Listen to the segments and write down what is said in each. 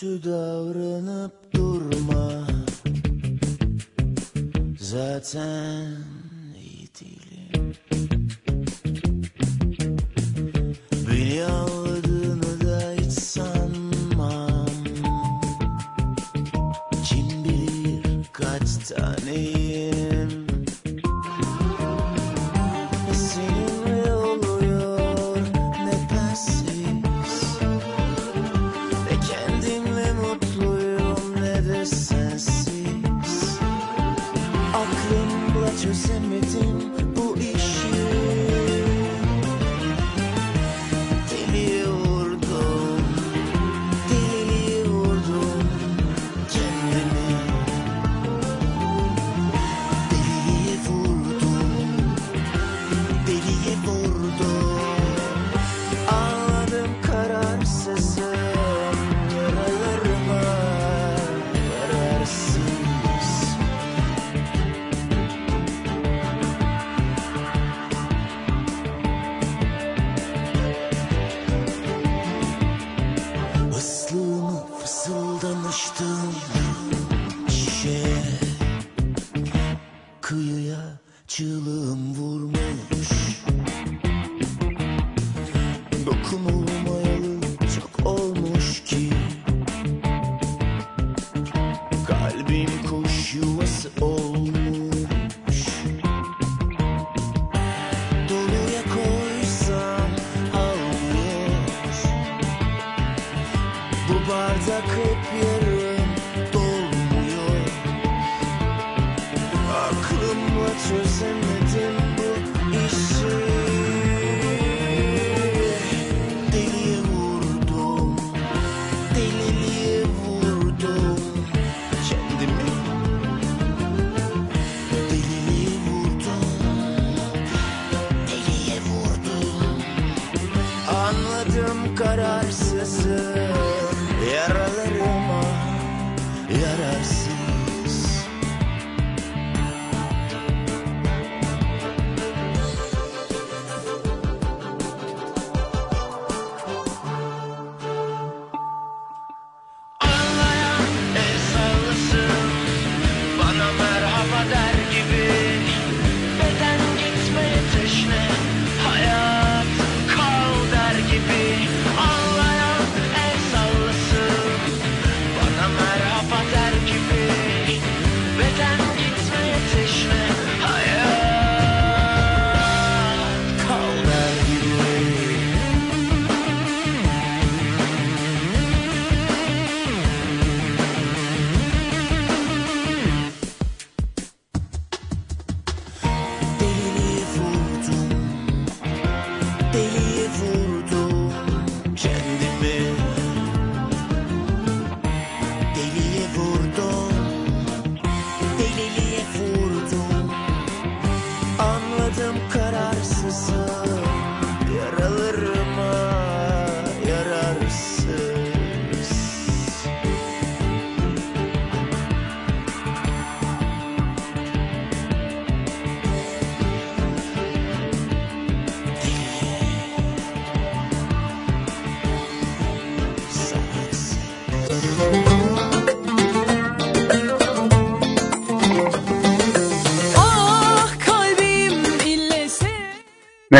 to the time.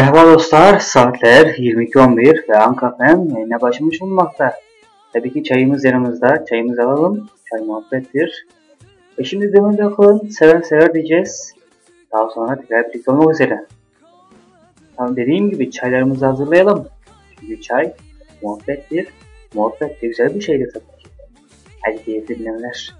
Merhaba dostlar, saatler 22.11 ve Ankara'dan yayına başlamış olmakta. Tabii ki çayımız yanımızda, çayımızı alalım, çay muhabbettir. Ve şimdi gönülde akılın, seven sever diyeceğiz. Daha sonra tekrar birlikte olmak üzere. Tam dediğim gibi çaylarımızı hazırlayalım. Çünkü çay muhabbettir, muhabbet de güzel bir şeydir tabii ki. Hadi keyifli dinlemeler.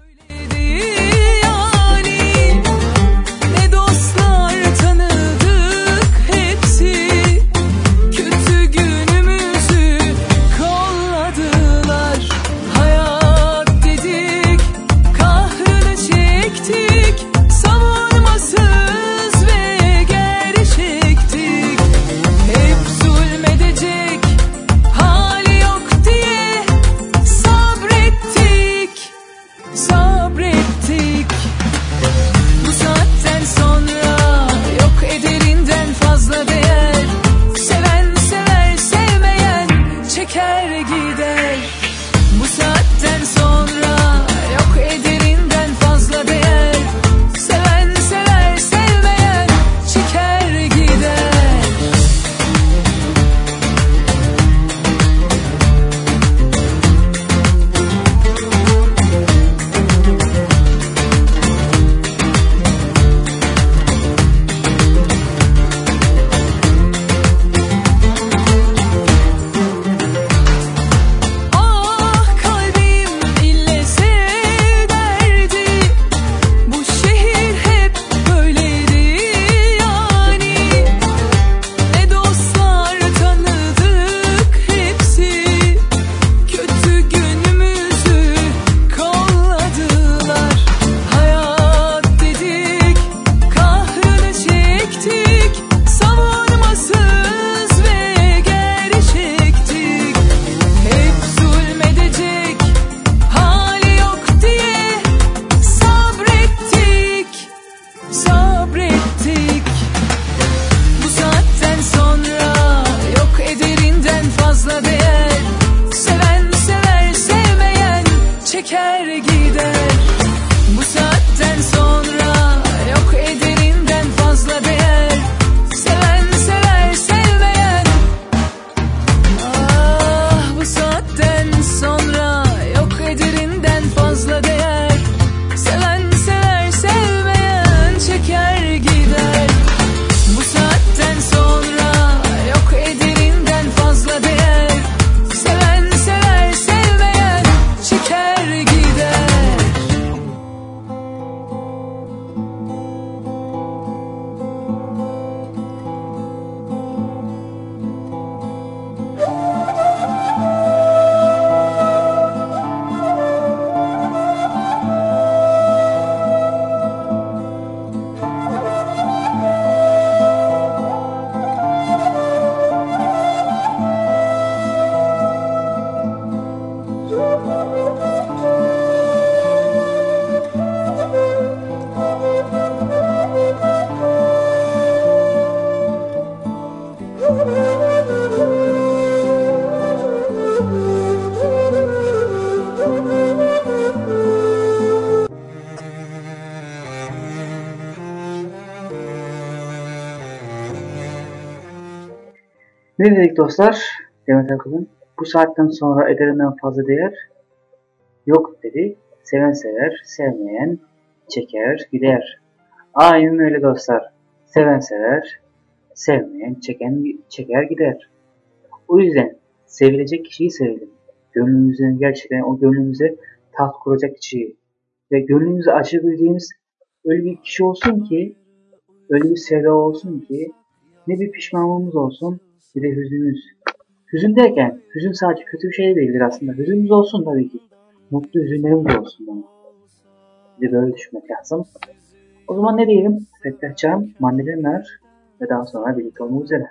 Dedik dostlar? Demet Akıl'ın bu saatten sonra ederinden fazla değer yok dedi. Seven sever, sevmeyen çeker gider. Aynen öyle dostlar. Seven sever, sevmeyen çeken çeker gider. O yüzden sevilecek kişiyi sevelim. Gönlümüzün gerçekten o gönlümüze taht kuracak kişiyi ve gönlümüzü açabildiğimiz öyle bir kişi olsun ki öyle bir sevda olsun ki ne bir pişmanlığımız olsun bir de hüznümüz. Hüzün derken hüzün sadece kötü bir şey değildir aslında. Hüzünümüz olsun tabii ki. Mutlu hüzünlerimiz olsun ama. Bir de böyle düşünmek lazım. O zaman ne diyelim? Fettah Can, Mandelinar ve daha sonra birlikte olmak üzere.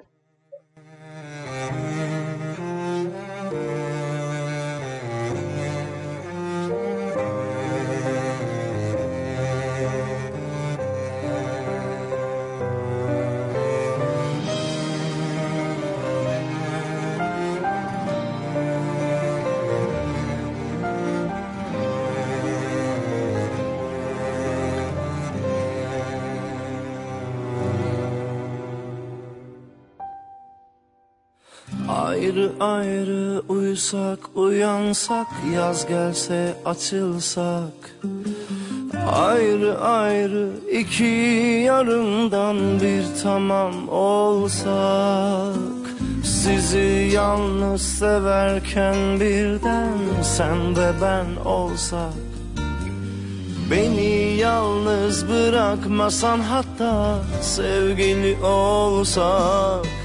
Ayrı uyusak uyansak Yaz gelse açılsak. Ayrı ayrı iki yarımdan bir tamam olsak. Sizi yalnız severken birden sen ve ben olsak. Beni yalnız bırakmasan hatta sevgili olsak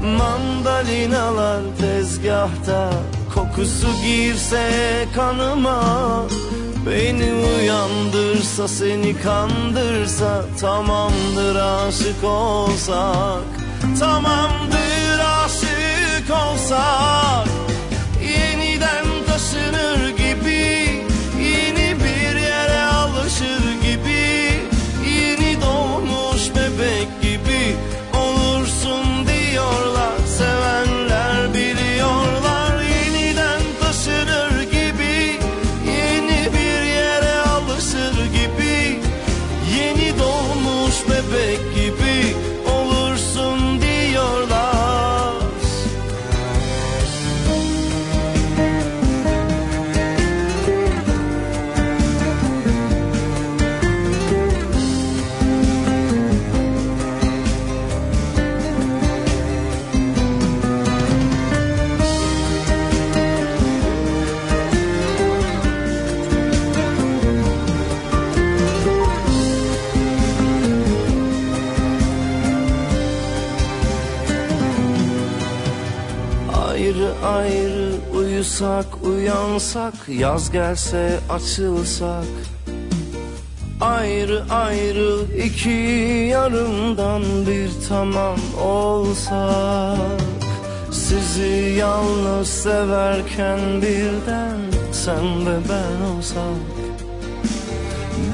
Mandalinalar tezgahta Kokusu girse kanıma. Beni uyandırsa seni kandırsa Tamamdır aşık olsak. Tamamdır aşık olsak uyusak uyansak Yaz gelse açılsak. Ayrı ayrı iki yarımdan bir tamam olsak. Sizi yalnız severken birden sen ve ben olsak.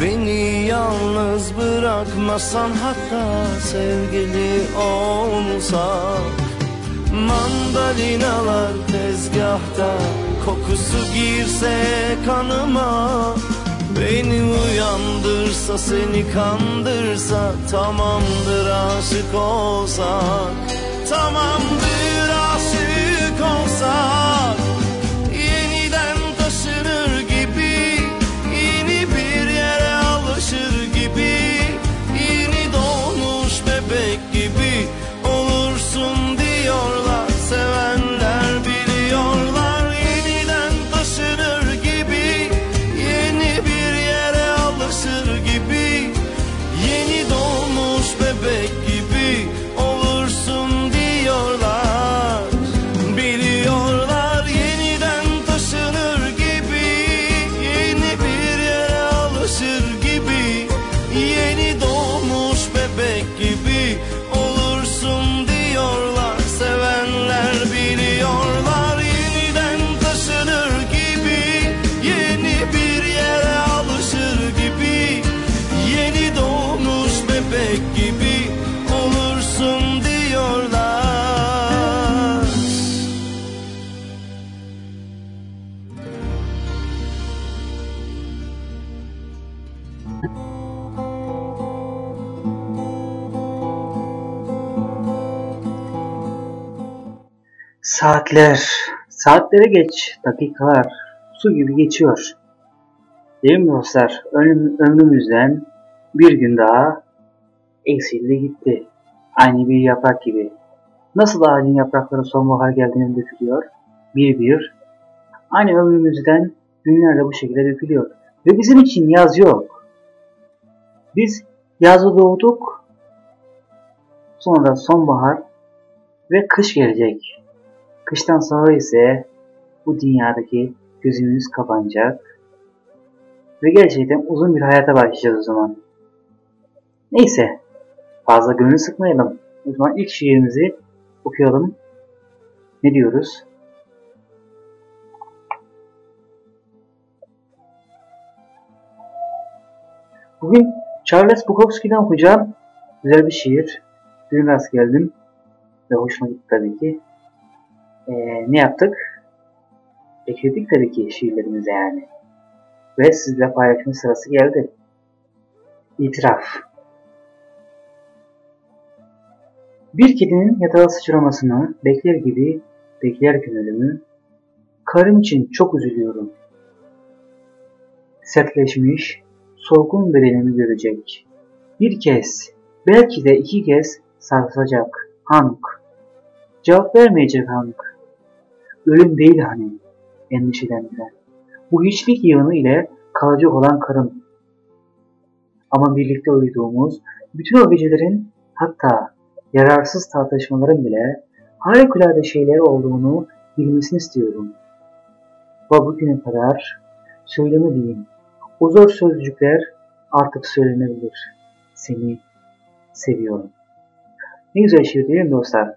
Beni yalnız bırakmasan hatta sevgili olsak Mandalinalar tezgahta Kokusu girse kanıma. Beni uyandırsa seni kandırsa Tamamdır aşık olsak. Tamamdır aşık olsak Saatler, saatlere geç, dakikalar su gibi geçiyor. Değil mi dostlar? Ömrüm, ömrümüzden bir gün daha eksildi gitti. Aynı bir yaprak gibi. Nasıl ağacın yaprakları sonbahar geldiğinde dökülüyor? Bir bir. Aynı ömrümüzden günler de bu şekilde dökülüyor. Ve bizim için yaz yok. Biz yazda doğduk. Sonra sonbahar ve kış gelecek. Kıştan sonra ise bu dünyadaki gözümüz kapanacak. Ve gerçekten uzun bir hayata başlayacağız o zaman. Neyse, fazla gönül sıkmayalım. O zaman ilk şiirimizi okuyalım. Ne diyoruz? Bugün Charles Bukowski'den okuyacağım. Güzel bir şiir. Dün rast geldim. Ve hoşuma gitti tabii ki. Ee, ne yaptık? Ekledik tabii ki şiirlerimize yani. Ve sizle paylaşma sırası geldi. İtiraf. Bir kedinin yatağa sıçramasını bekler gibi beklerken ölümü, karım için çok üzülüyorum. Sertleşmiş, solgun bedenimi görecek. Bir kez, belki de iki kez sarsacak Hank. Cevap vermeyecek Hank. Ölüm değil hani endişelendiren. Bu hiçlik yığını ile kalacak olan karım. Ama birlikte uyuduğumuz bütün o gecelerin hatta yararsız tartışmaların bile harikulade şeyler olduğunu bilmesini istiyorum. Ve bugüne kadar söylemediğim o zor sözcükler artık söylenebilir. Seni seviyorum. Ne güzel şiir değil mi dostlar?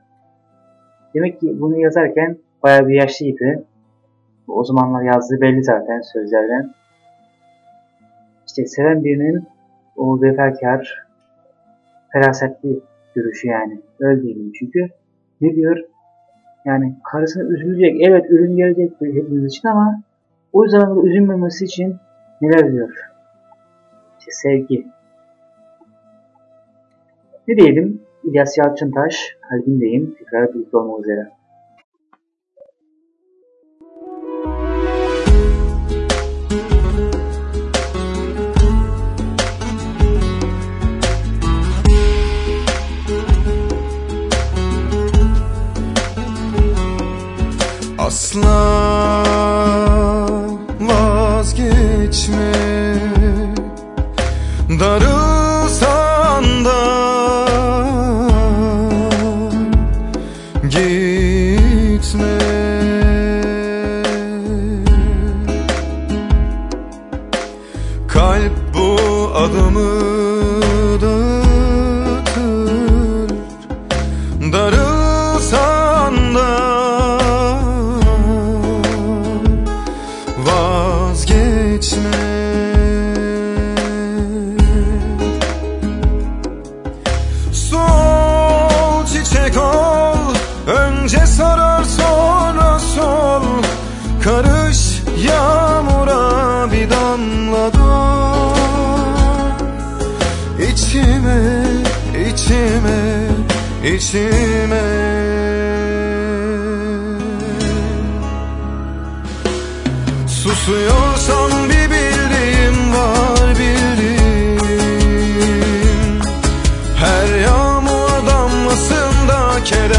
Demek ki bunu yazarken bayağı bir yaşlıydı. O zamanlar yazdığı belli zaten sözlerden. İşte seven birinin o vefakar, ferasetli görüşü yani. Öyle diyelim çünkü. Ne diyor? Yani karısını üzülecek. Evet ölüm gelecek hepimiz için ama o yüzden üzülmemesi için neler diyor? İşte sevgi. Ne diyelim? İlyas Yalçıntaş, kalbindeyim. Tekrar birlikte olmak üzere. aslan damlasında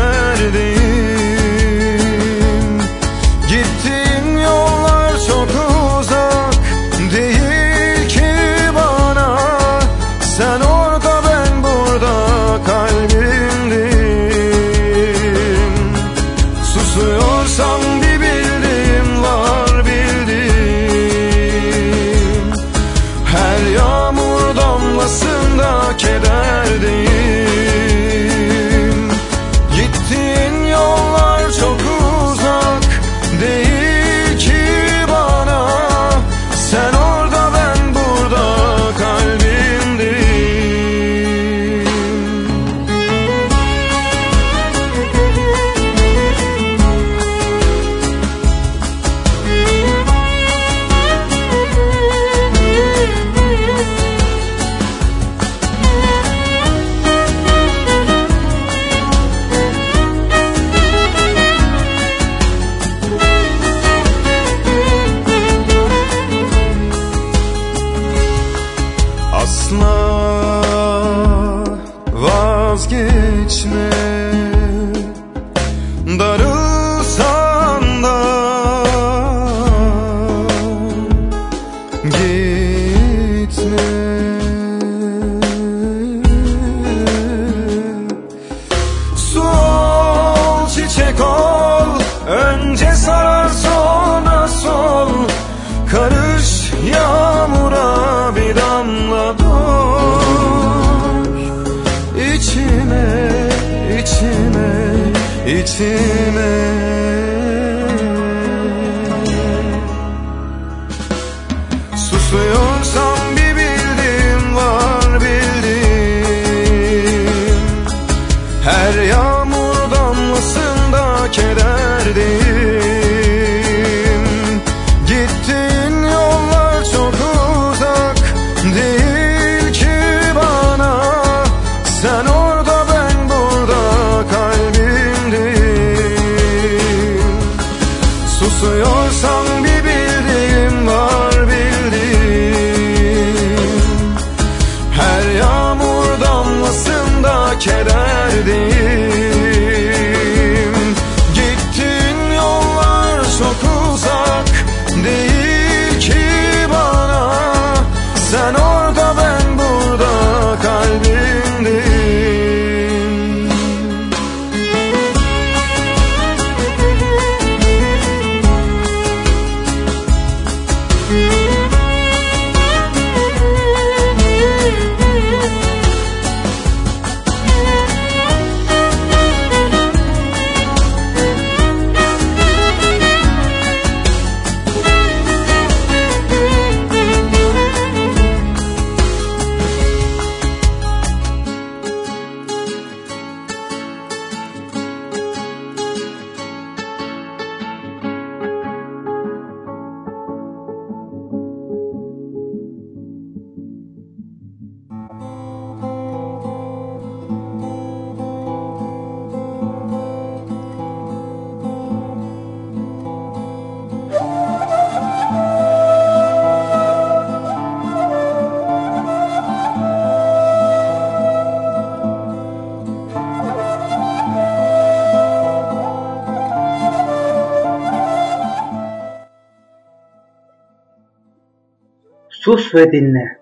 Sus ve dinle.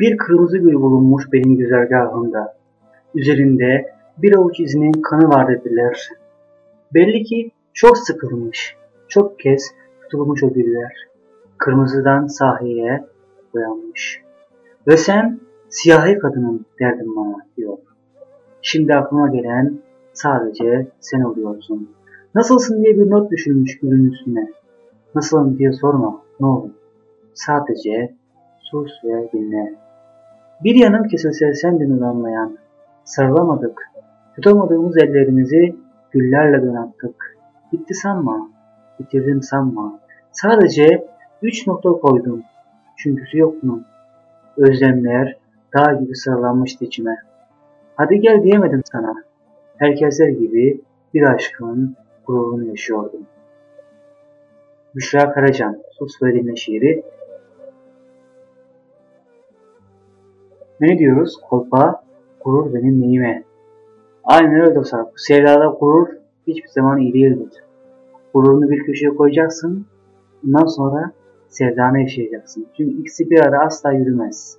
Bir kırmızı gül bulunmuş benim güzergahımda. Üzerinde bir avuç izinin kanı var dediler. Belli ki çok sıkılmış, çok kez tutulmuş o güller. Kırmızıdan sahiye boyanmış. Ve sen siyahi kadının derdim bana diyor. Şimdi aklıma gelen sadece sen oluyorsun. Nasılsın diye bir not düşürmüş gülün üstüne. Nasılım diye sorma ne olur. Sadece sus ve dinle. Bir yanım kesilse sen beni anlayan, sarılamadık, tutamadığımız ellerimizi güllerle donattık. Bitti sanma, bitirdim sanma. Sadece üç nokta koydum, çünküsü yok bunun. Özlemler dağ gibi sıralanmıştı içime. Hadi gel diyemedim sana. Herkesler gibi bir aşkın gururunu yaşıyordum. Büşra Karacan, Sus ve Dinle şiiri Ne diyoruz? Kolpa, gurur benim neyime. Aynen öyle dostlar. Bu sevdada gurur hiçbir zaman iyi değildir. Gururunu bir köşeye koyacaksın. Bundan sonra sevdanı yaşayacaksın. Çünkü ikisi bir arada asla yürümez.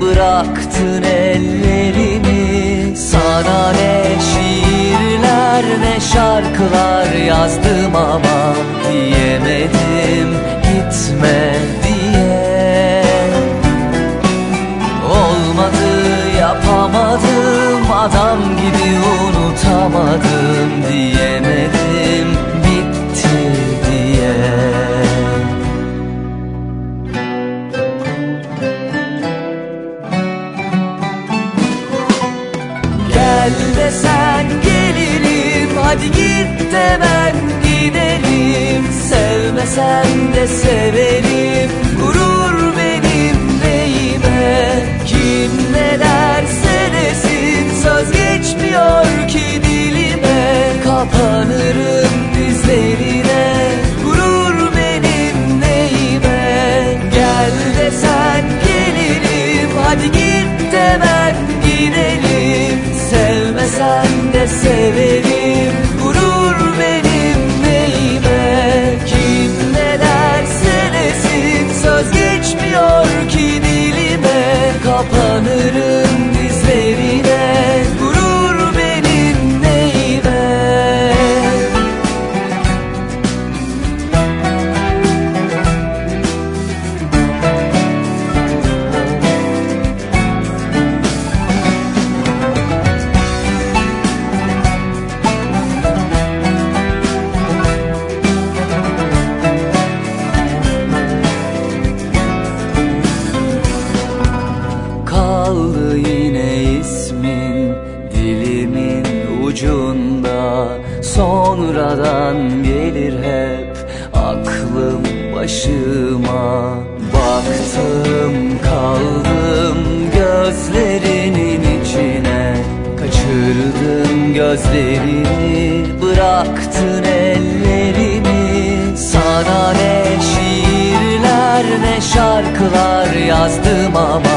Bıraktın ellerini. Sana ne şiirler ne şarkılar yazdım ama Sevmesen de severim Kapanırım şarkılar yazdım ama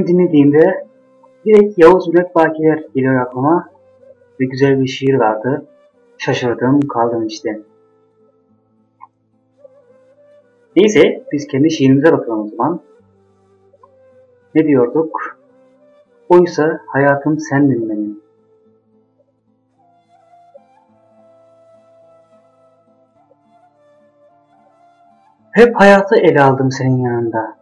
müziğini dinlediğimde direkt Yavuz Millet Bakiler geliyor aklıma ve güzel bir şiir vardı. Şaşırdım kaldım işte. Neyse biz kendi şiirimize bakalım o zaman. Ne diyorduk? Oysa hayatım sendin benim. Hep hayatı ele aldım senin yanında.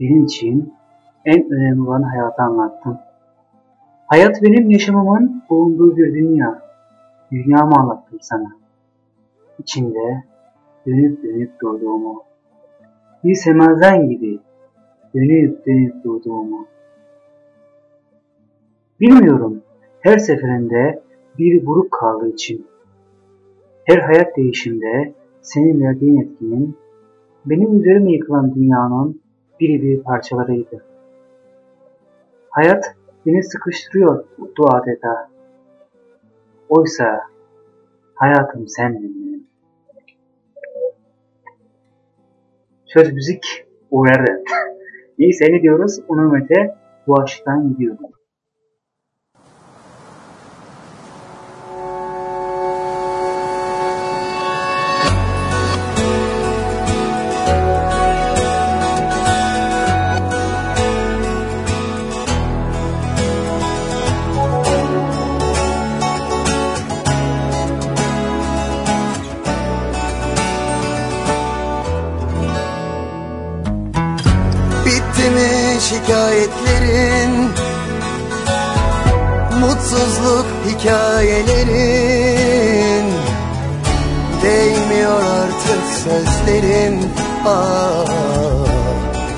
Benim için en önemli olan hayatı anlattım. Hayat benim yaşamımın bulunduğu bir dünya. Dünyamı anlattım sana. İçinde dönüp dönüp doğduğumu. Bir semazen gibi dönüp dönüp doğduğumu. Bilmiyorum her seferinde bir buruk kaldığı için. Her hayat değişimde senin verdiğin etkinin benim üzerime yıkılan dünyanın biri bir parçalarıydı. Hayat beni sıkıştırıyor sıkıştırıyordu adeta. Oysa hayatım sendin. Söz müzik Uğrar'dan. Neyse ne diyoruz? Onun öte bu aşktan gidiyorum. hikayelerin. Değmiyor artık sözlerin ah,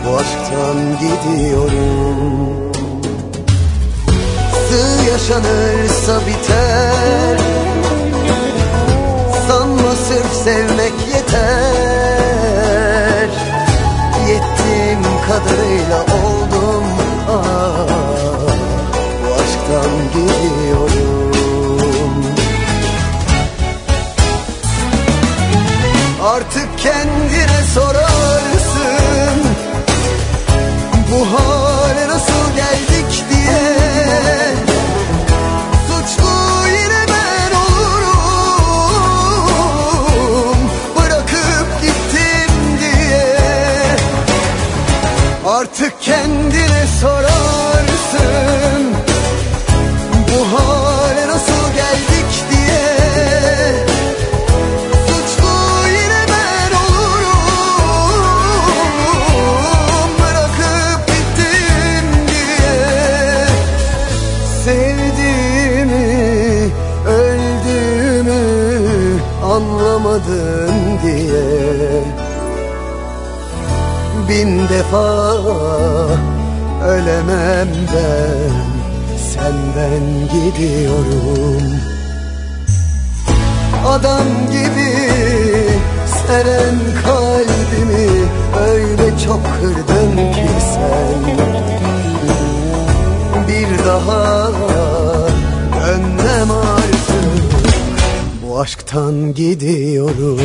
Bu aşktan gidiyorum. Sığ yaşanırsa biter. Sanma sırf sevmek yeter. Yettiğim kadarıyla kendi Ölemem ben. Senden gidiyorum. Adam gibi Seren kalbimi Öyle çok kırdın ki sen. Bir daha Dönmem artık. Bu aşktan gidiyorum.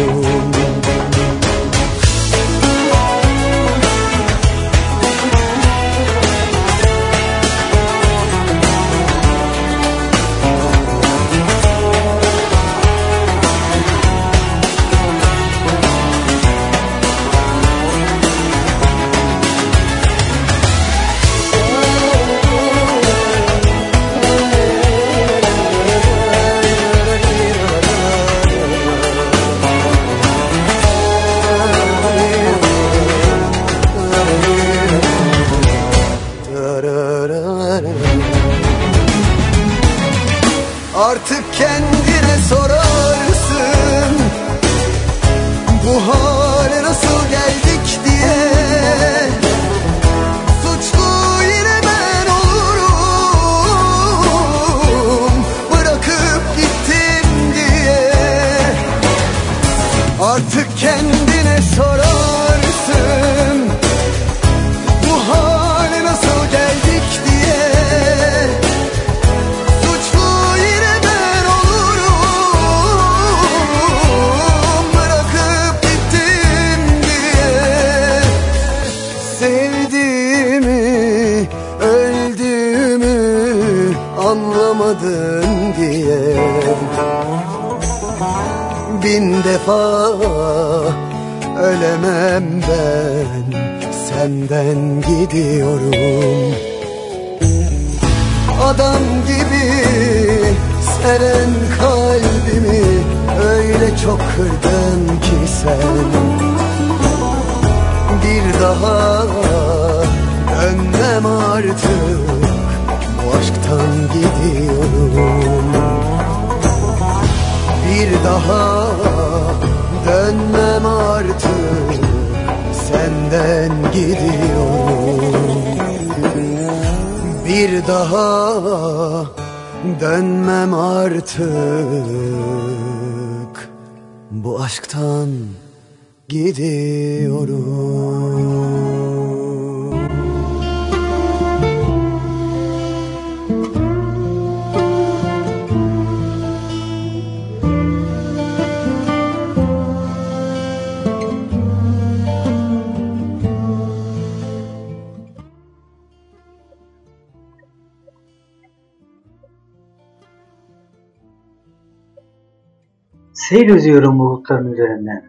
Seyrediyorum bulutların üzerinden.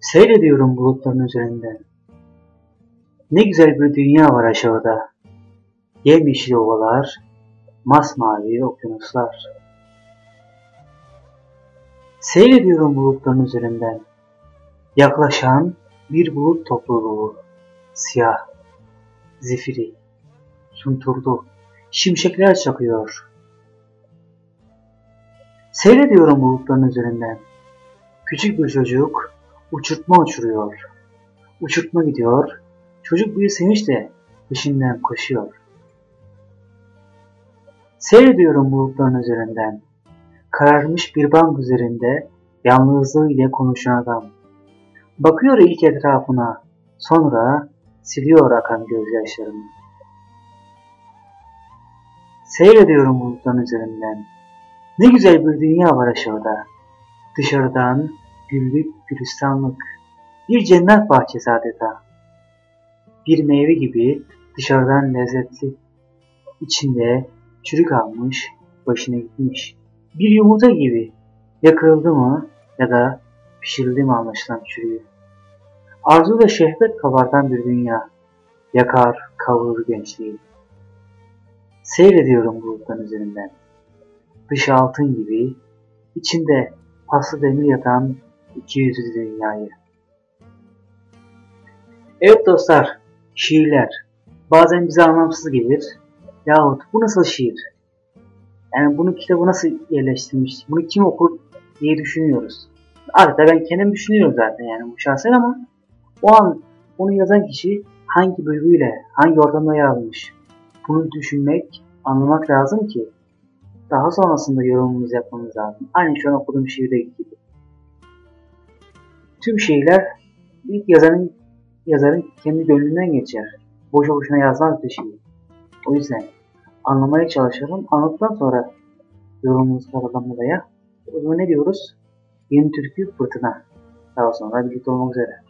Seyrediyorum bulutların üzerinden. Ne güzel bir dünya var aşağıda. Yemyeşil ovalar, masmavi okyanuslar. Seyrediyorum bulutların üzerinden. Yaklaşan bir bulut topluluğu. Siyah, zifiri, sunturlu, şimşekler çakıyor. Seyrediyorum bulutların üzerinden. Küçük bir çocuk uçurtma uçuruyor. Uçurtma gidiyor. Çocuk bir sevinçle peşinden koşuyor. Seyrediyorum bulutların üzerinden. Kararmış bir bank üzerinde yalnızlığı ile konuşan adam. Bakıyor ilk etrafına. Sonra siliyor akan gözyaşlarını. Seyrediyorum bulutların üzerinden. Ne güzel bir dünya var aşağıda. Dışarıdan güllük gülistanlık. Bir cennet bahçesi adeta. Bir meyve gibi dışarıdan lezzetli. İçinde çürük almış, başına gitmiş. Bir yumurta gibi yakıldı mı ya da pişirildi mi anlaşılan çürüyor. Arzu ve şehvet kabartan bir dünya. Yakar, kavurur gençliği. Seyrediyorum bulutların üzerinden dışı altın gibi, içinde paslı demir yatan iki yüzlü dünyayı. Evet dostlar, şiirler bazen bize anlamsız gelir. Yahut bu nasıl şiir? Yani bunu kitabı nasıl yerleştirmiş, bunu kim okur diye düşünüyoruz. Adeta ben kendim düşünüyorum zaten yani bu şahsen ama o an onu yazan kişi hangi duyguyla, hangi ortamda yazmış? Bunu düşünmek, anlamak lazım ki daha sonrasında yorumumuzu yapmamız lazım. Aynı şu an okuduğum şiirdeki gibi. Tüm şiirler ilk yazarın yazarın kendi gönlünden geçer. Boşu boşuna yazmaz bir şiir. O yüzden anlamaya çalışalım. Anladıktan sonra yorumumuzu katalım buraya. O zaman ne diyoruz? Yeni türkü fırtına. Daha sonra birlikte olmak üzere.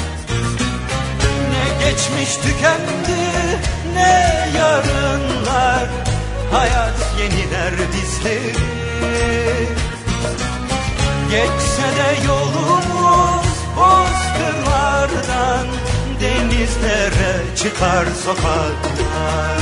geçmiş tükendi ne yarınlar? Hayat yeniler bizleri. Geçse de yolumuz bozkırlardan Denizlere çıkar sokaklar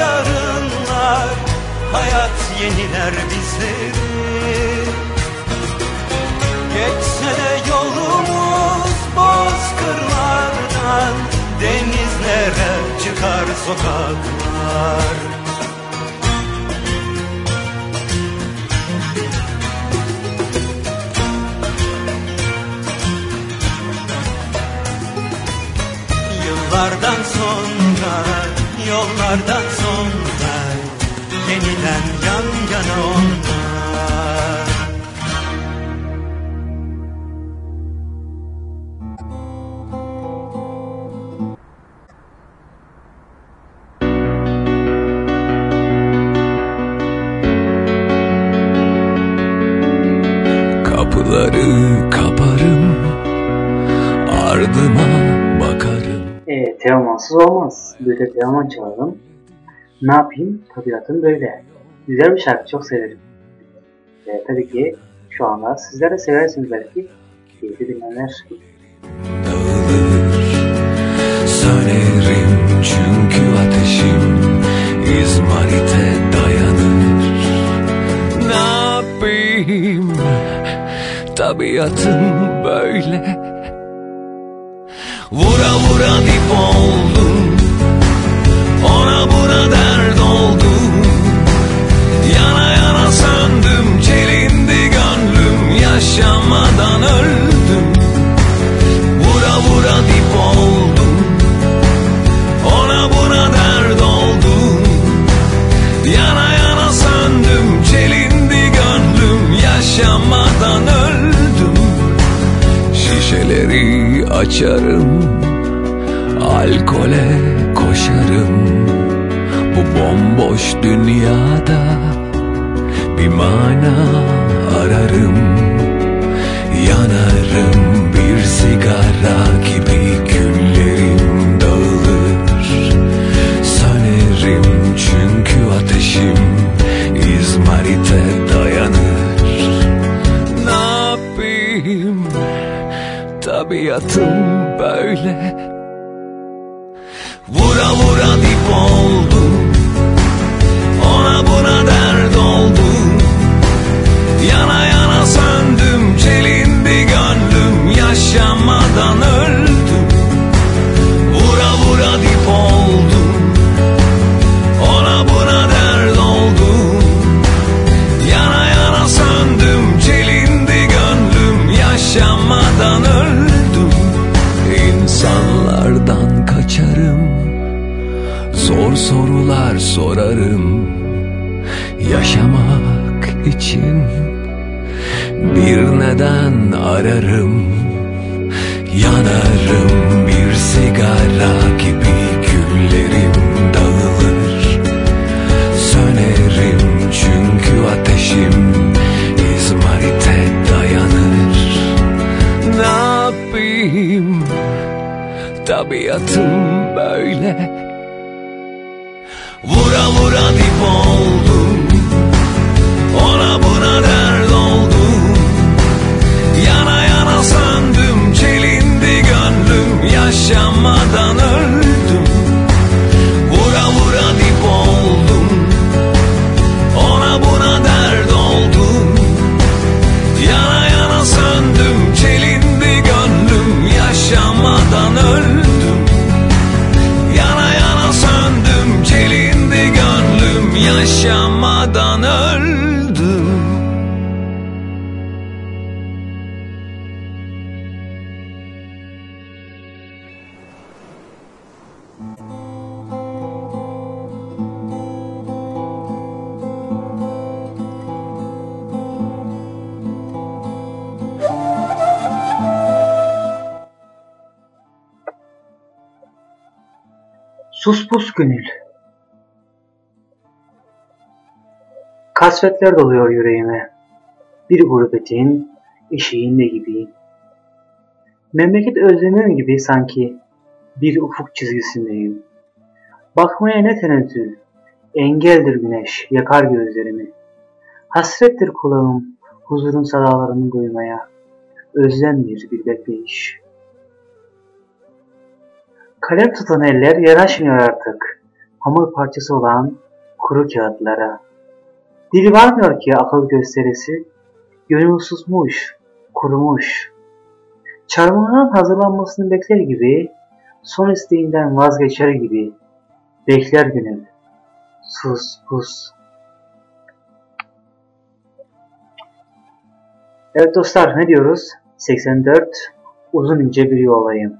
yarınlar Hayat yeniler bizleri. Geçse de yolumuz bozkırlardan Denizlere çıkar sokaklar. Yollardan sonra, yollardan sonra Yeniden yan yana onlar olmaz. Bir de Teoman çalalım. Ne yapayım? Tabiatım böyle. Güzel bir şarkı çok severim. Ve tabii ki şu anda sizler de seversiniz belki. Keyifli dinleyenler. dağılır Sönerim çünkü ateşim İzmarite dayanır Ne yapayım Tabiatım böyle Vura vura dip oldum Ona buna Sus pus gönül. Kasvetler doluyor yüreğime. Bir gurbetin eşiğinde gibiyim. Memleket özlemem gibi sanki bir ufuk çizgisindeyim. Bakmaya ne tenezzül, Engeldir güneş, yakar gözlerimi. Hasrettir kulağım, huzurun sadalarını duymaya. Özlemdir bir bekleyiş. Kalem tutan eller yanaşmıyor artık. Hamur parçası olan kuru kağıtlara. Dili varmıyor ki akıl gösterisi. Gönül susmuş, kurumuş. Çarmıhının hazırlanmasını bekler gibi, son isteğinden vazgeçer gibi. Bekler gönül. Sus, pus. Evet dostlar ne diyoruz? 84 uzun ince bir yoldayım.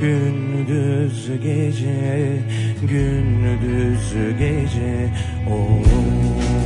Gündüz gece Gündüz gece Oh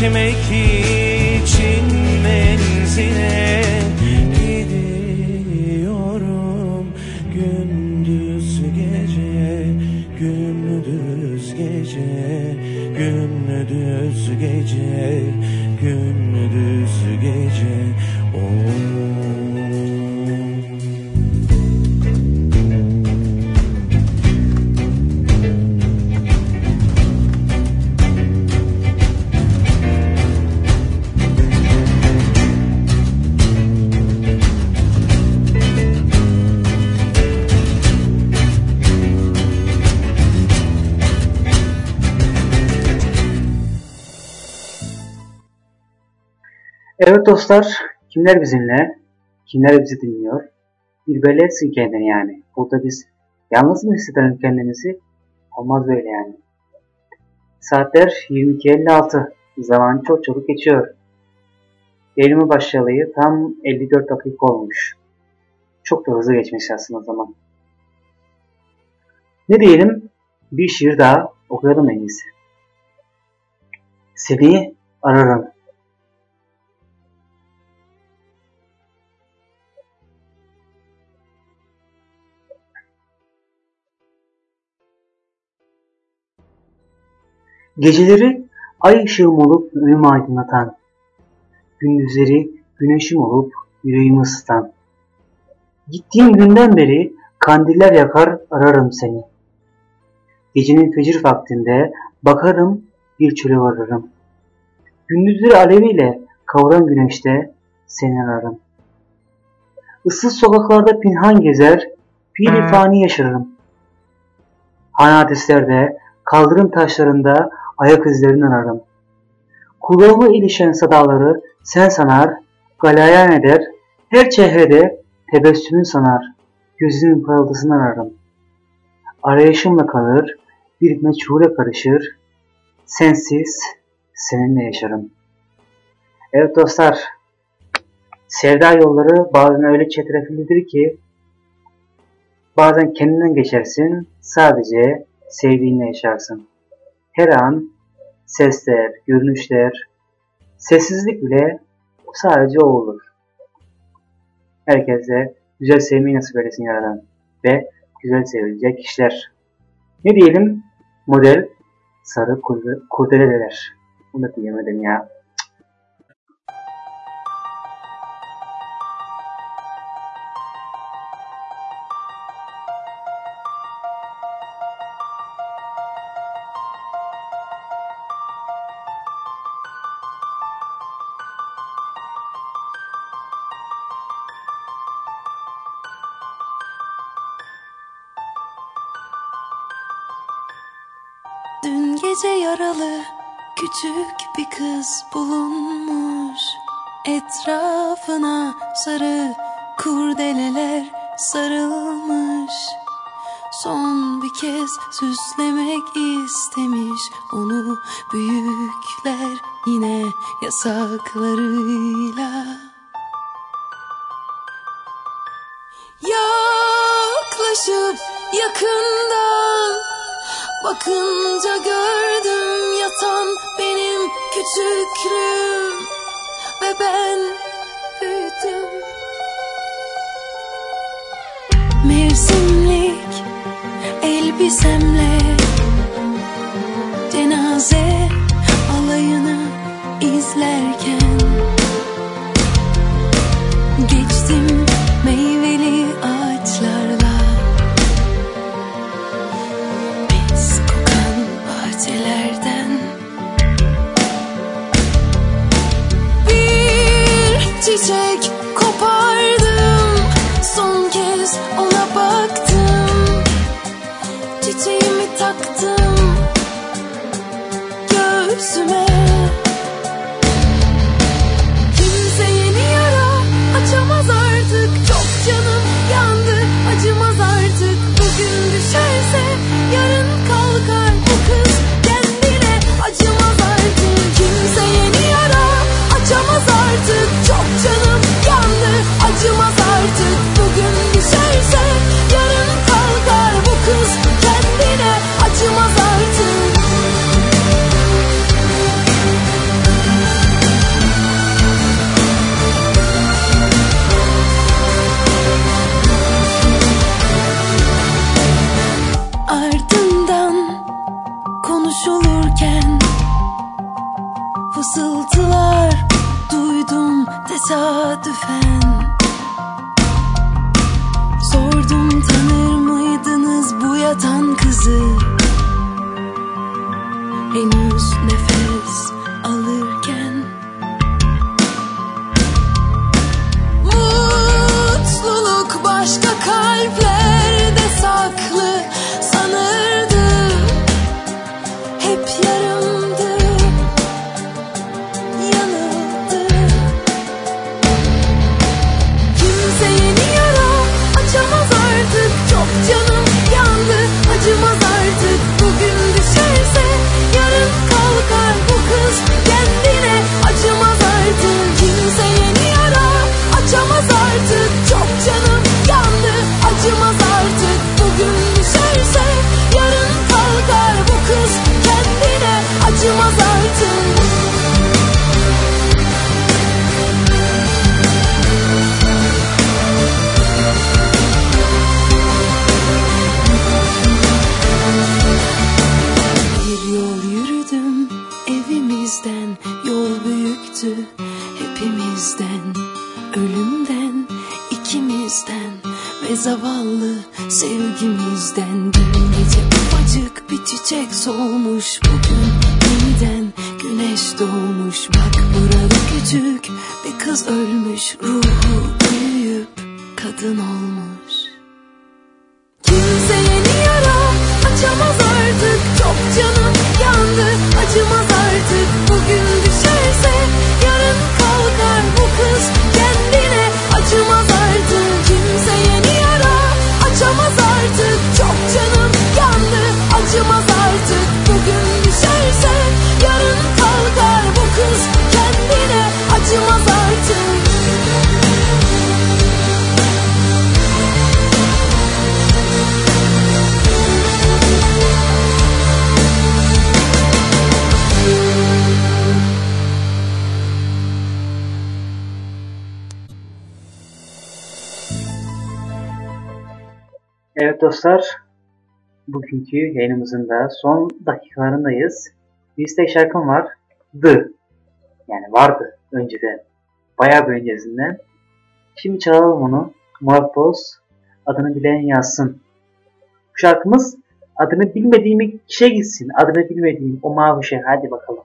Yetişmek için Dostlar, kimler bizimle? Kimler bizi dinliyor? Bir belli etsin kendini yani. Burada biz yalnız mı hissedelim kendimizi? Olmaz böyle yani. Saatler 22.56. Zaman çok çabuk geçiyor. Yayınıma başlayalı tam 54 dakika olmuş. Çok da hızlı geçmiş aslında zaman. Ne diyelim? Bir şiir daha okuyalım en iyisi. Seni ararım. Geceleri ay ışığım olup önümü aydınlatan, gündüzleri güneşim olup yüreğimi ısıtan. Gittiğim günden beri kandiller yakar ararım seni. Gecenin fecir vaktinde bakarım bir çöle varırım. Gündüzleri aleviyle kavuran güneşte seni ararım. Issız sokaklarda pinhan gezer, piri fani yaşarım. Hanadeslerde, kaldırım taşlarında ayak izlerini ararım. Kulağıma ilişen sadaları sen sanar, galayan eder, her çehrede tebessümün sanar, gözünün parıltısını ararım. Arayışımla kalır, bir meçhule karışır, sensiz seninle yaşarım. Evet dostlar, sevda yolları bazen öyle çetrefillidir ki, bazen kendinden geçersin, sadece sevdiğinle yaşarsın. Her an sesler, görünüşler, sessizlik bile sadece o olur. Herkese güzel sevmeyi nasip eylesin yaradan ve güzel sevilecek kişiler. Ne diyelim? Model sarı kurde- kurdeleler. Bunu da diyemedim ya. Sarı kurdeleler sarılmış. Son bir kez süslemek istemiş. Onu büyükler yine yasaklarıyla. Yaklaşıp yakından Bakınca gördüm yatan benim küçüklüğüm. Ve ben elbisemle Cenaze alayını izlerken Geçtim meyveli ağaçlarla. Mis kokan bahçelerden Bir çiçek Dostlar, bugünkü yayınımızın da son dakikalarındayız. Bir istek şarkım var. Dı. Yani vardı önceden. Bayağı bir öncesinden. Şimdi çalalım onu. Murat Boz, adını bilen yazsın. Bu şarkımız adını bilmediğim kişiye gitsin. Adını bilmediğim o mavi şey. Hadi bakalım.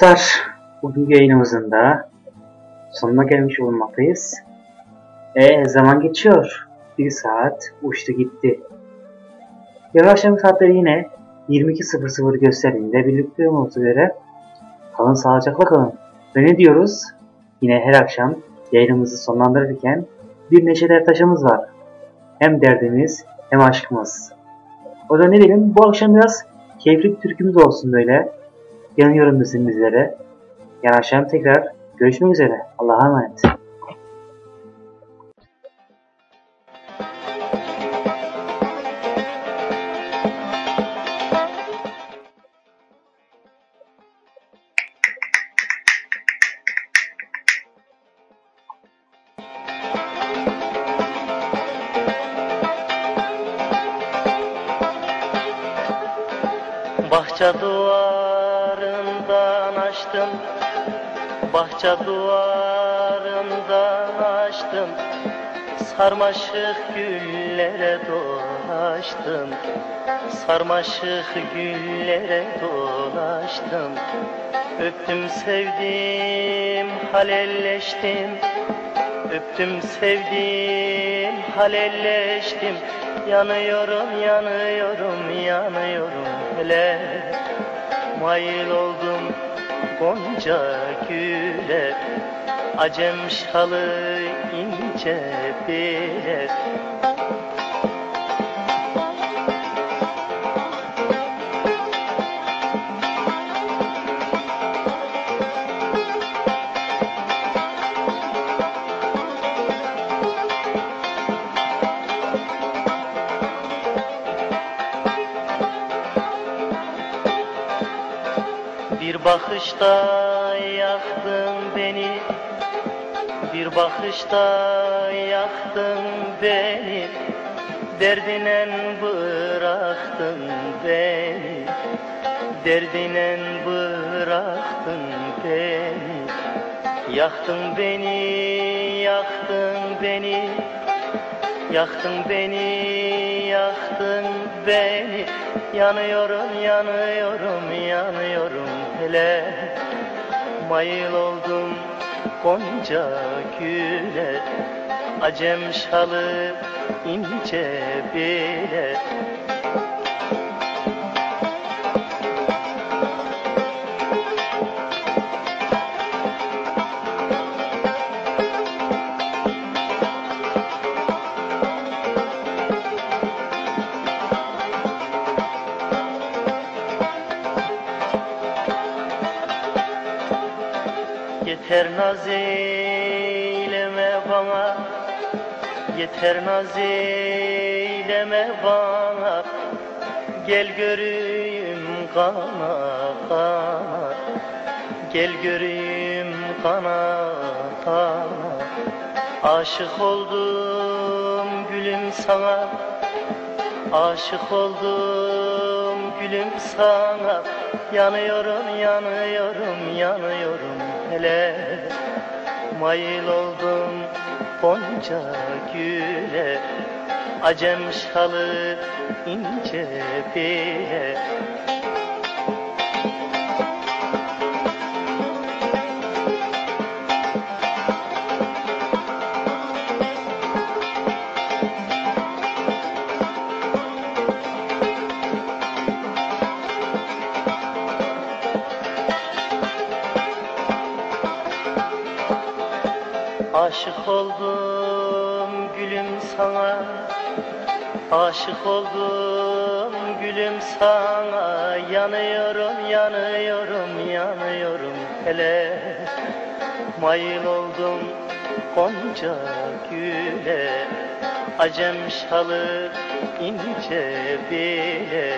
Dostlar, bugün yayınımızın da sonuna gelmiş bulunmaktayız. E zaman geçiyor. Bir saat uçtu gitti. Yarın akşam saatleri yine 22.00 gösterdiğinde birlikte olmak üzere kalın sağlıcakla kalın. Ve ne diyoruz? Yine her akşam yayınımızı sonlandırırken bir neşe taşımız var. Hem derdimiz hem aşkımız. O da ne diyelim bu akşam biraz keyifli bir türkümüz olsun böyle. Yanıyorum desin bizlere. Yarın akşam tekrar görüşmek üzere. Allah'a emanet. Sarmaşık güllere dolaştım. Sarmaşık güllere dolaştım. Öptüm sevdim halelleştim. Öptüm sevdim halelleştim. Yanıyorum yanıyorum yanıyorum hele. Mail oldum gonca güle Acem şalı ince bile Bir bakışta bakışta yaktın beni Derdinen bıraktın beni Derdinen bıraktın beni. Yaktın beni, yaktın beni Yaktın beni, yaktın beni. Yanıyorum, yanıyorum, yanıyorum hele. Mayıl oldum gonca güle Acem şalı ince bile Yeter naz eyleme bana. Yeter naz eyleme bana. Gel göreyim kana kana. Gel göreyim kana kana. Aşık oldum gülüm sana. Aşık oldum gülüm sana. Yanıyorum yanıyorum yanıyorum hele Mayıl oldum gonca güle Acem şalı ince bile Aşık oldum gülüm sana Yanıyorum yanıyorum yanıyorum. Hele Mayıl oldum gonca güle Acem şalı ince bile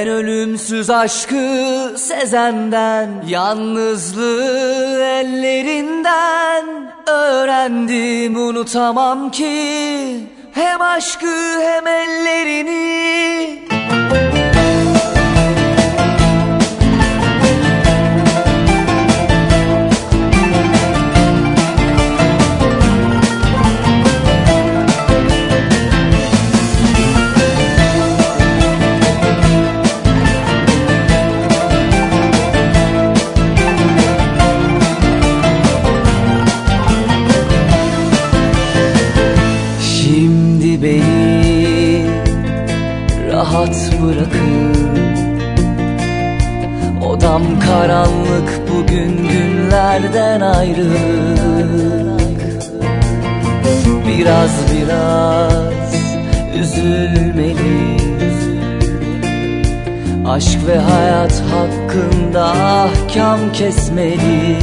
Ben ölümsüz aşkı sezenden Yalnızlığı ellerinden Öğrendim. Unutamam ki Hem aşkı hem ellerini Odam karanlık bugün günlerden ayrı. Biraz biraz üzülmeli Aşk ve hayat hakkında ahkam kesmeli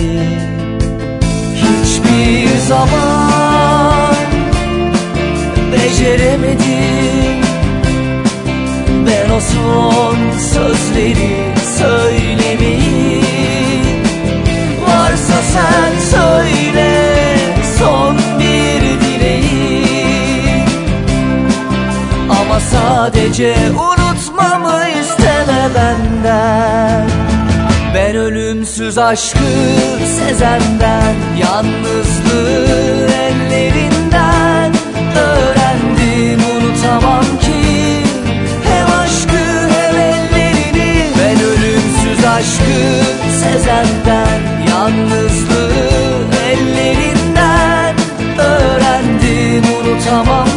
Hiçbir zaman beceremedim Ben o son sözleri söylemeyi Varsa sen söyle son bir dileği Ama sadece unutmamı isteme benden. Ben ölümsüz aşkı sezenden Yalnızlığı ellerinden Öğrendim unutamam ki aşkı sezenden Yalnızlığı ellerinden Öğrendim unutamam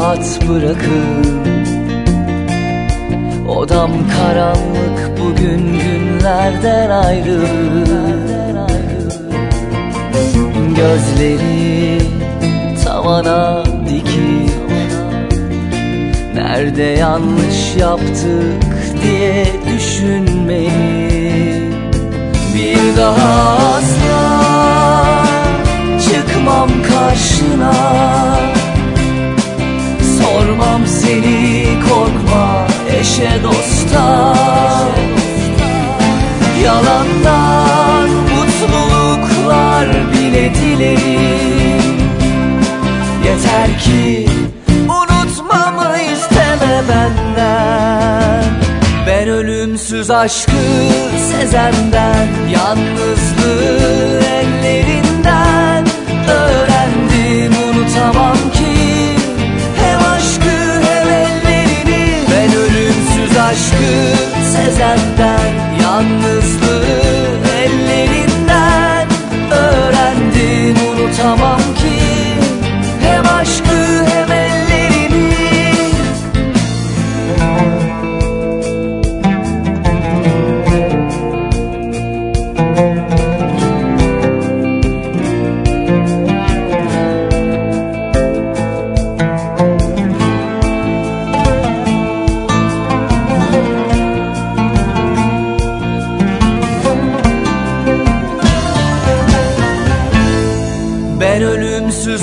rahat bırakın. Odam karanlık bugün günlerden ayrı. Gözleri tavana dikip Nerede yanlış yaptık diye düşünmeyi eşe dosta. Yalandan mutluluklar bile dilerim Yeter ki unutmamı isteme benden. Ben ölümsüz aşkı sezenden Yalnızlığı ellerinden Öğrendim unutamam aşkı sezenden Yalnızlığı ellerinden Öğrendim unutamam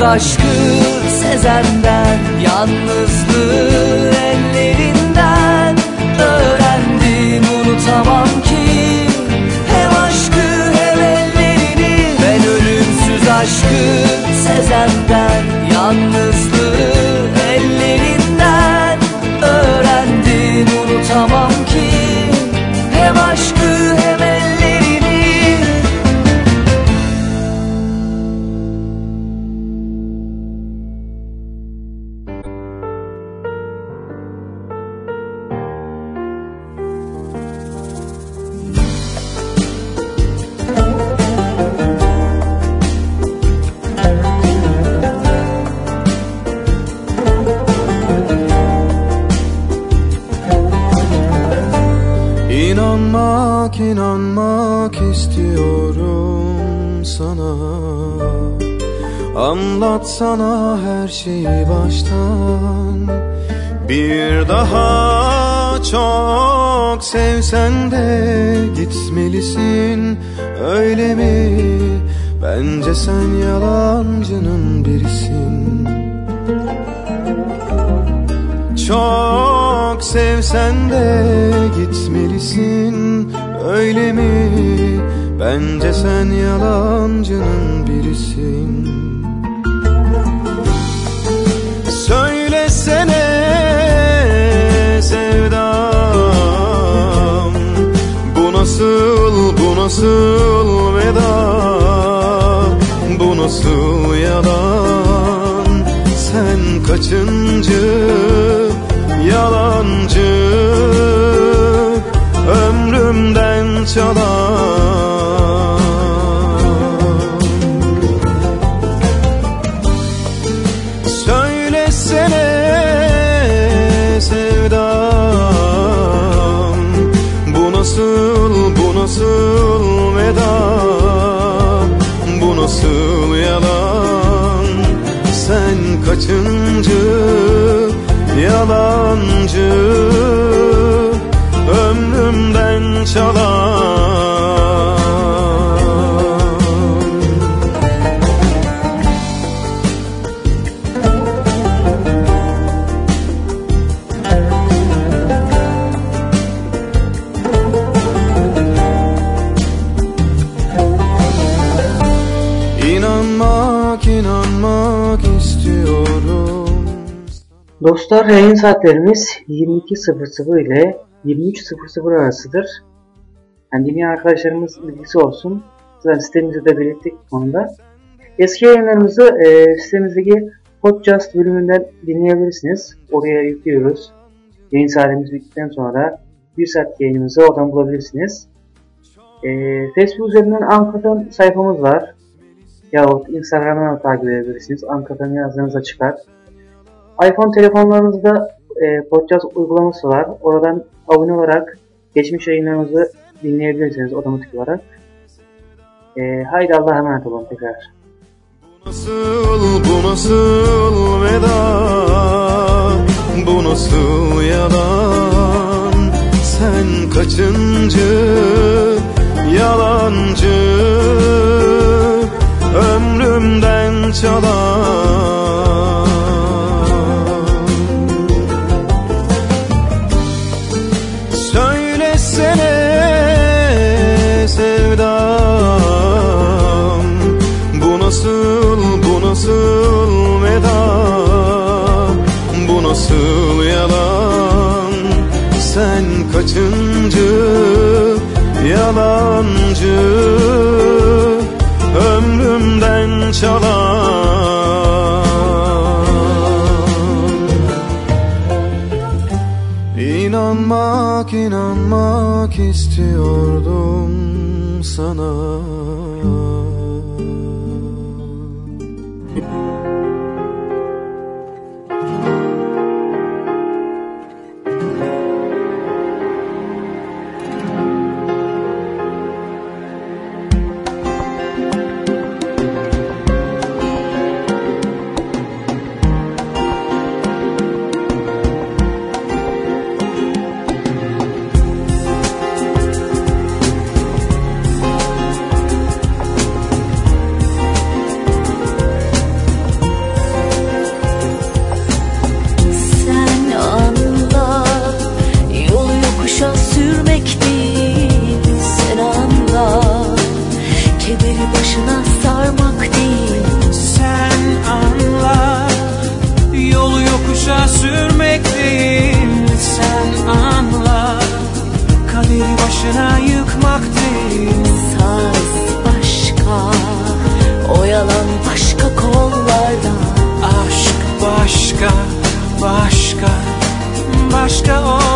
aşkı sezenden Yalnızlığı ellerinden Öğrendim unutamam Anlatsana her şeyi baştan Bir daha çok sevsen de gitmelisin Öyle mi? Bence sen yalancının birisin Çok sevsen de gitmelisin Öyle mi? Bence sen yalancının nasıl, veda? Bu nasıl yalan? Sen kaçıncı yalancı? Ömrümden çalan Dostlar yayın saatlerimiz 22.00 ile 23.00 arasıdır. Yani arkadaşlarımız bilgisi olsun. Zaten sitemizde de belirttik konuda. Eski yayınlarımızı e, sitemizdeki podcast bölümünden dinleyebilirsiniz. Oraya yüklüyoruz. Yayın saatimiz bittikten sonra bir saat yayınımızı oradan bulabilirsiniz. E, Facebook üzerinden Ankara'dan sayfamız var. Yahut Instagram'dan da takip edebilirsiniz. Ankara'dan yazdığınızda çıkar iPhone telefonlarınızda e, podcast uygulaması var. Oradan abone olarak geçmiş yayınlarımızı dinleyebilirsiniz otomatik olarak. E, haydi Allah'a emanet olun tekrar. Nasıl bu nasıl veda Bu nasıl yalan Sen kaçıncı yalancı Ömrümden çalan yalancı Ömrümden çalan. İnanmak, inanmak istiyordum sana başka ol.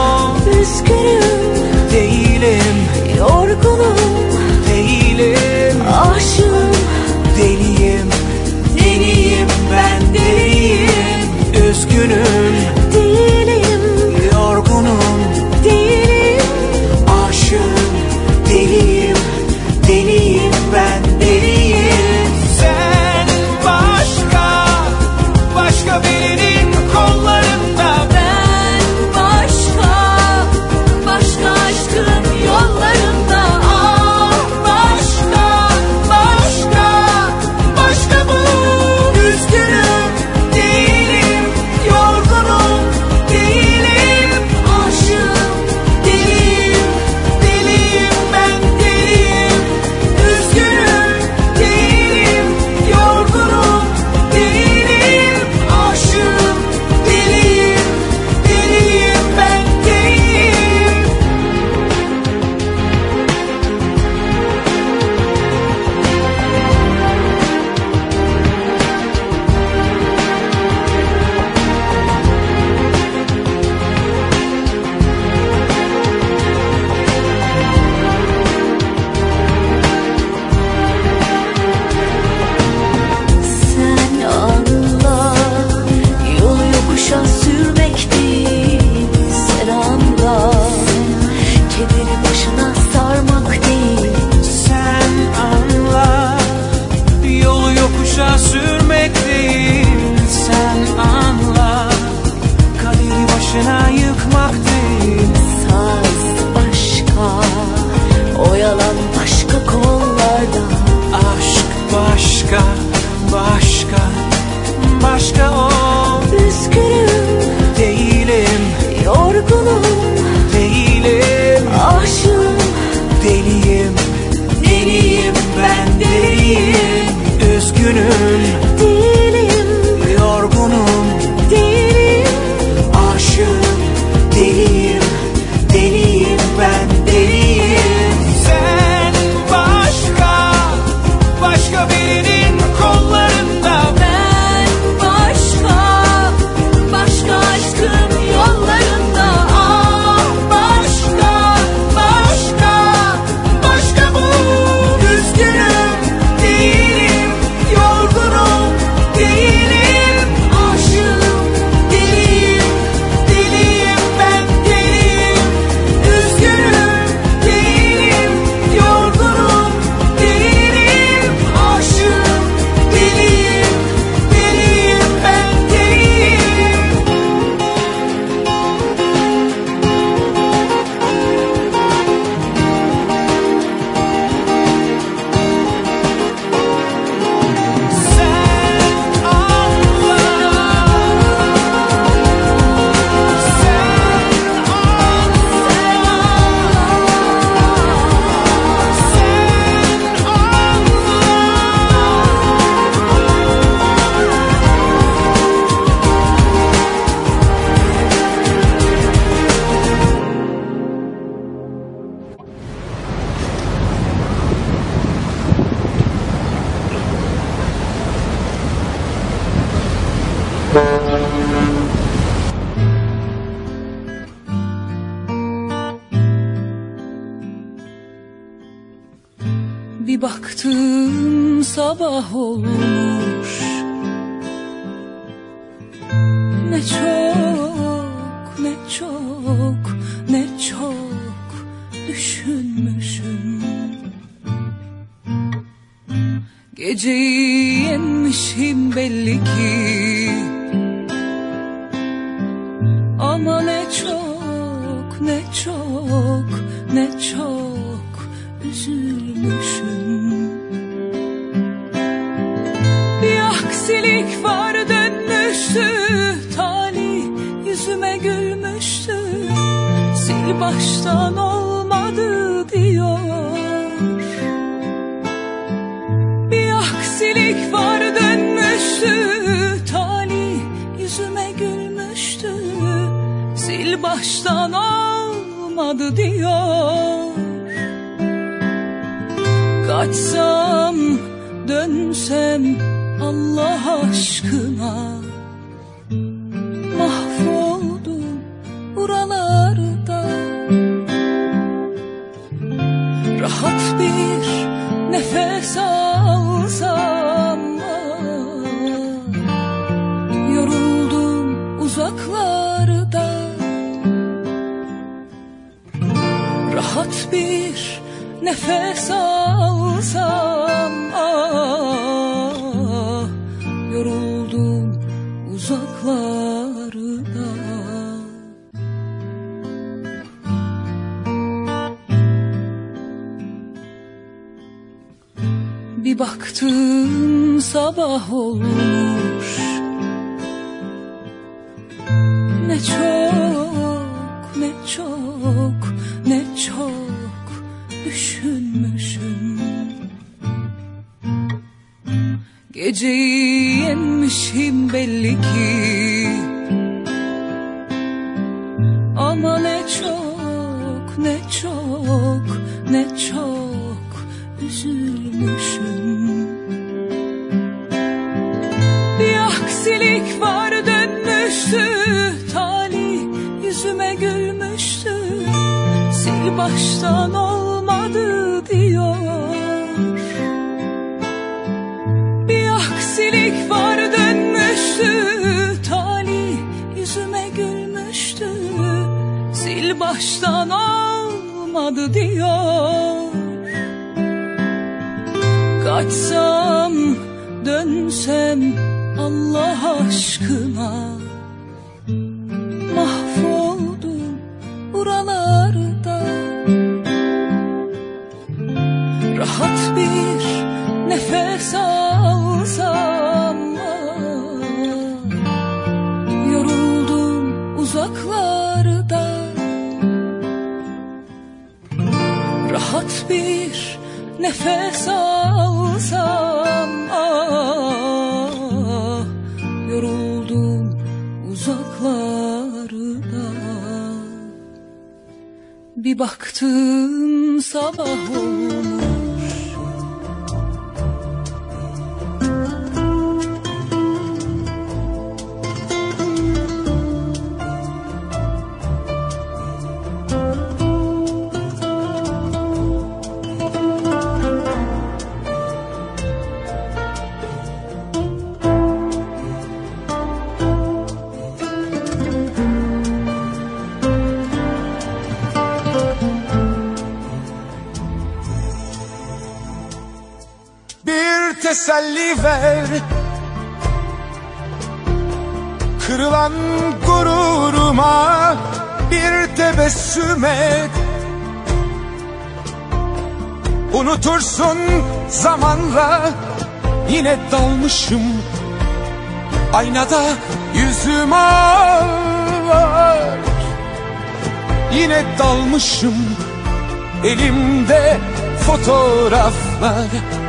Sil baştan olmadı diyor. Bir aksilik var dönmüştü Talih yüzüme gülmüştü. Sil baştan olmadı diyor. Kaçsam dönsem Allah aşkına Bir baktım sabah olmuş ver. Kırılan gururuma bir tebessüm et. Unutursun zamanla yine dalmışım. Aynada yüzüm ağlar. Yine dalmışım. Elimde fotoğraflar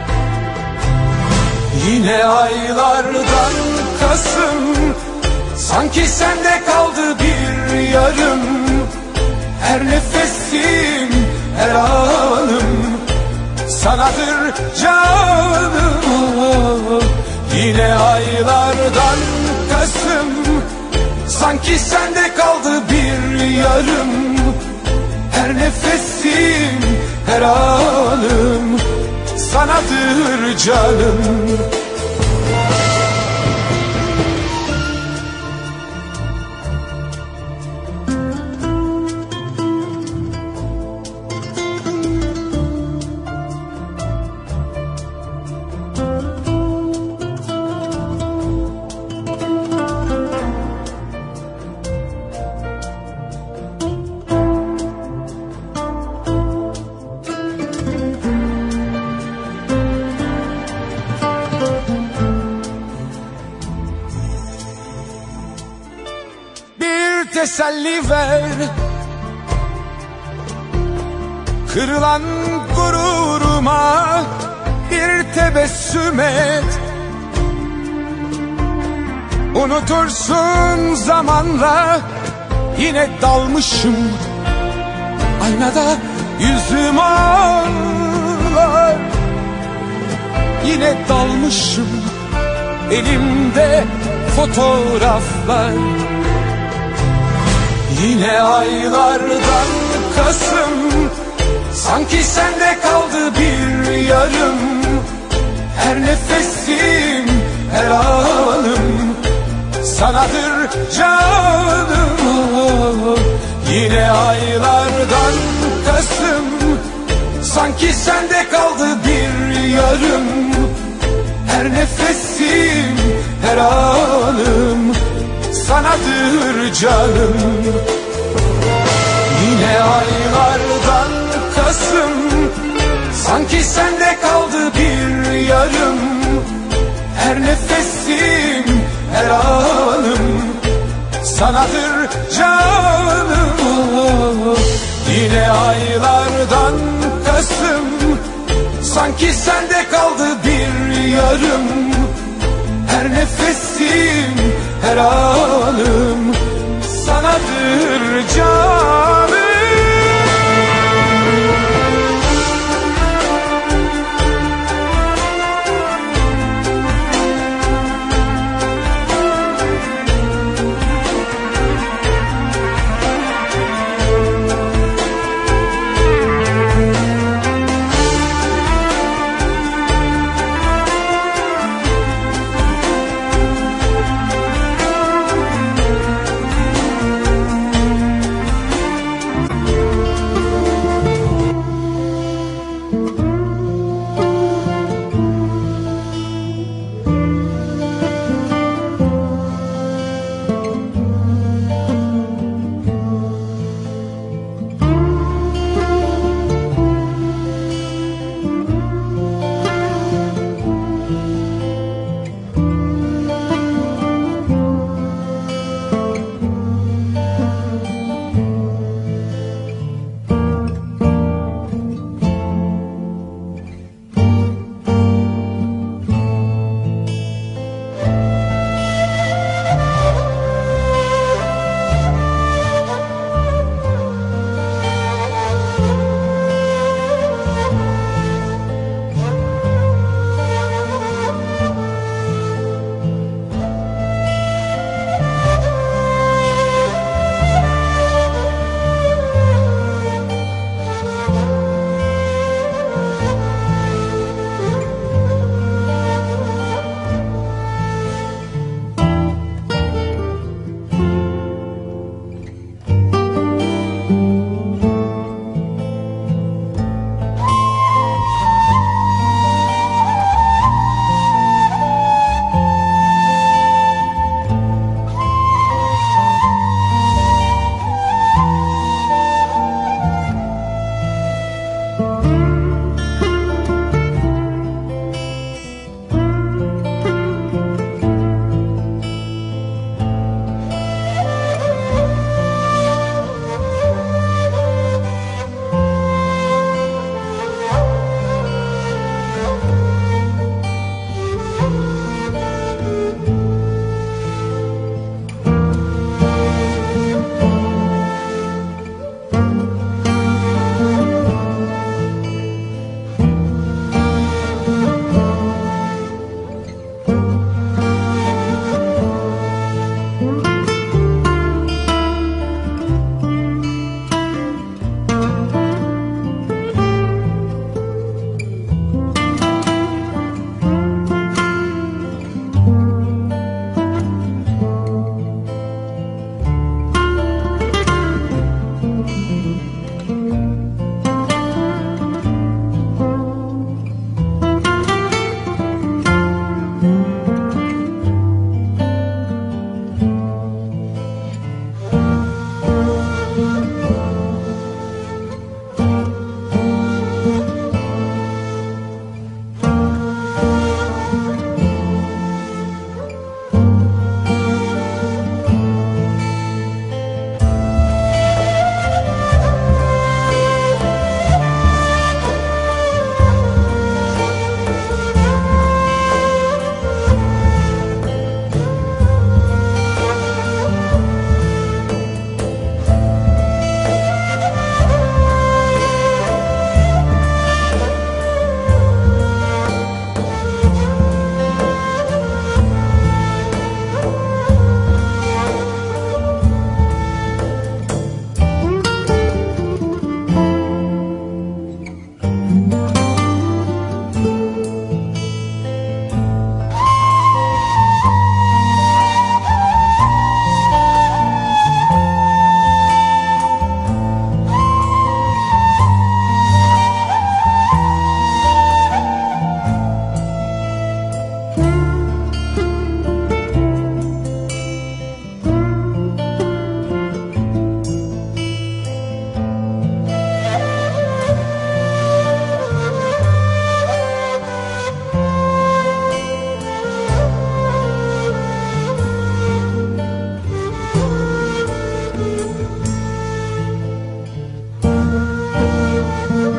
Yine aylardan Kasım Sanki sende kaldı bir yarım. Her nefesim, her anım Sanadır canım. Yine aylardan Kasım Sanki sende kaldı bir yarım. Her nefesim, her anım sanadır canım Kırılan gururuma bir tebessüm et. Unutursun zamanla yine dalmışım. Aynada yüzüm ağlar. Yine dalmışım elimde fotoğraflar. Yine aylardan Kasım Sanki sende kaldı bir yarım. Her nefesim, her anım Sanadır canım. Yine aylardan Kasım Sanki sende kaldı bir yarım. Her nefesim, her anım sanadır canım. Yine aylardan Kasım Sanki sende kaldı bir yarım. Her nefesim, her anım. Sanadır canım. Yine aylardan Kasım Sanki sende kaldı bir yarım. Her nefesim, her anım. Sanadır canım